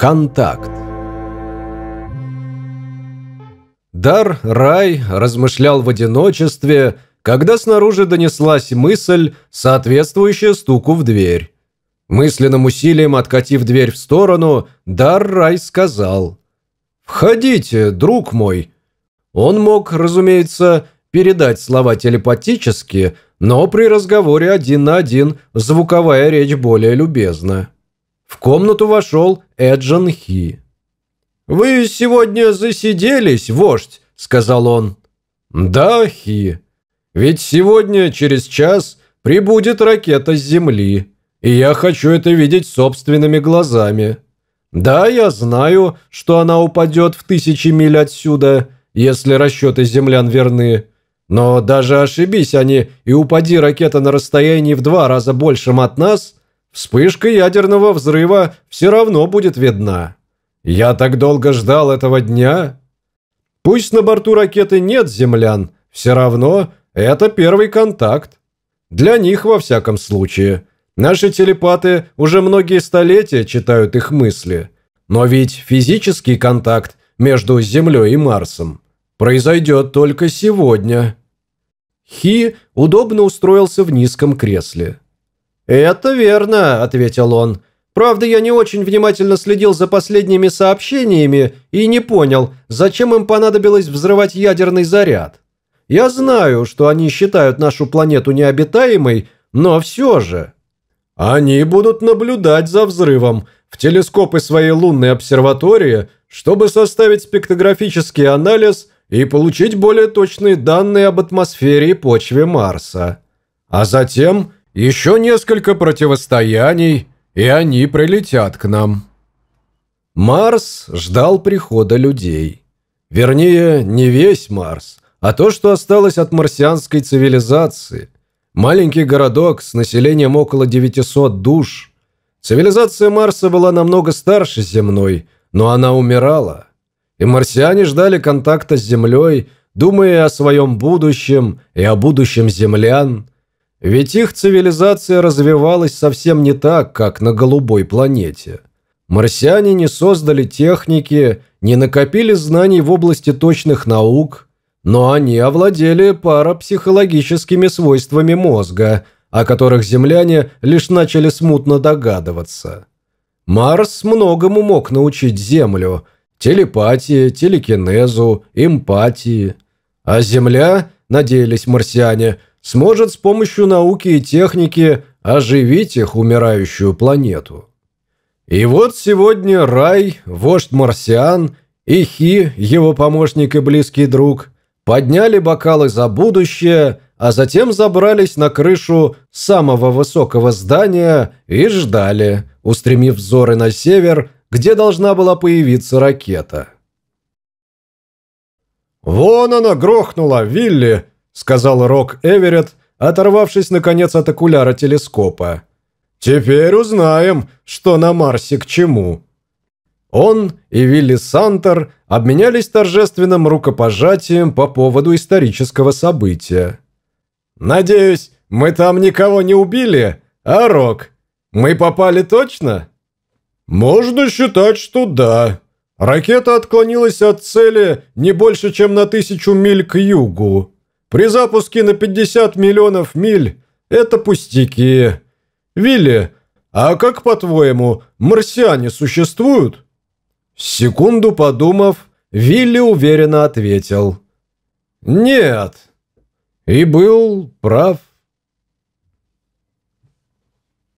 Контакт. Дар Рай размышлял в одиночестве, когда снаружи донеслась мысль, соответствующая стуку в дверь. Мысленным усилием откатив дверь в сторону, Дар Рай сказал «Входите, друг мой». Он мог, разумеется, передать слова телепатически, но при разговоре один на один звуковая речь более любезна. В комнату вошел Эджан Хи. «Вы сегодня засиделись, вождь?» – сказал он. «Да, Хи. Ведь сегодня, через час, прибудет ракета с Земли, и я хочу это видеть собственными глазами. Да, я знаю, что она упадет в тысячи миль отсюда, если расчеты землян верны. Но даже ошибись они, и упади ракета на расстоянии в два раза большем от нас, вспышка ядерного взрыва все равно будет видна». Я так долго ждал этого дня. Пусть на борту ракеты нет землян, все равно это первый контакт. Для них, во всяком случае. Наши телепаты уже многие столетия читают их мысли. Но ведь физический контакт между Землей и Марсом произойдет только сегодня. Хи удобно устроился в низком кресле. «Это верно», — ответил он. Правда, я не очень внимательно следил за последними сообщениями и не понял, зачем им понадобилось взрывать ядерный заряд. Я знаю, что они считают нашу планету необитаемой, но все же. Они будут наблюдать за взрывом в телескопы своей лунной обсерватории, чтобы составить спектрографический анализ и получить более точные данные об атмосфере и почве Марса. А затем еще несколько противостояний – и они прилетят к нам». Марс ждал прихода людей. Вернее, не весь Марс, а то, что осталось от марсианской цивилизации. Маленький городок с населением около 900 душ. Цивилизация Марса была намного старше земной, но она умирала. И марсиане ждали контакта с Землей, думая о своем будущем и о будущем землян. Ведь их цивилизация развивалась совсем не так, как на голубой планете. Марсиане не создали техники, не накопили знаний в области точных наук, но они овладели парапсихологическими свойствами мозга, о которых земляне лишь начали смутно догадываться. Марс многому мог научить Землю – телепатии, телекинезу, эмпатии. А Земля, надеялись марсиане – сможет с помощью науки и техники оживить их умирающую планету. И вот сегодня Рай, вождь марсиан, и Хи, его помощник и близкий друг, подняли бокалы за будущее, а затем забрались на крышу самого высокого здания и ждали, устремив взоры на север, где должна была появиться ракета. «Вон она грохнула, Вилли!» – сказал Рок Эверетт, оторвавшись, наконец, от окуляра телескопа. «Теперь узнаем, что на Марсе к чему». Он и Вилли Сантер обменялись торжественным рукопожатием по поводу исторического события. «Надеюсь, мы там никого не убили, а, Рок? Мы попали точно?» «Можно считать, что да. Ракета отклонилась от цели не больше, чем на тысячу миль к югу. При запуске на 50 миллионов миль это пустяки. Вилли, а как, по-твоему, марсиане существуют?» Секунду подумав, Вилли уверенно ответил. «Нет». И был прав.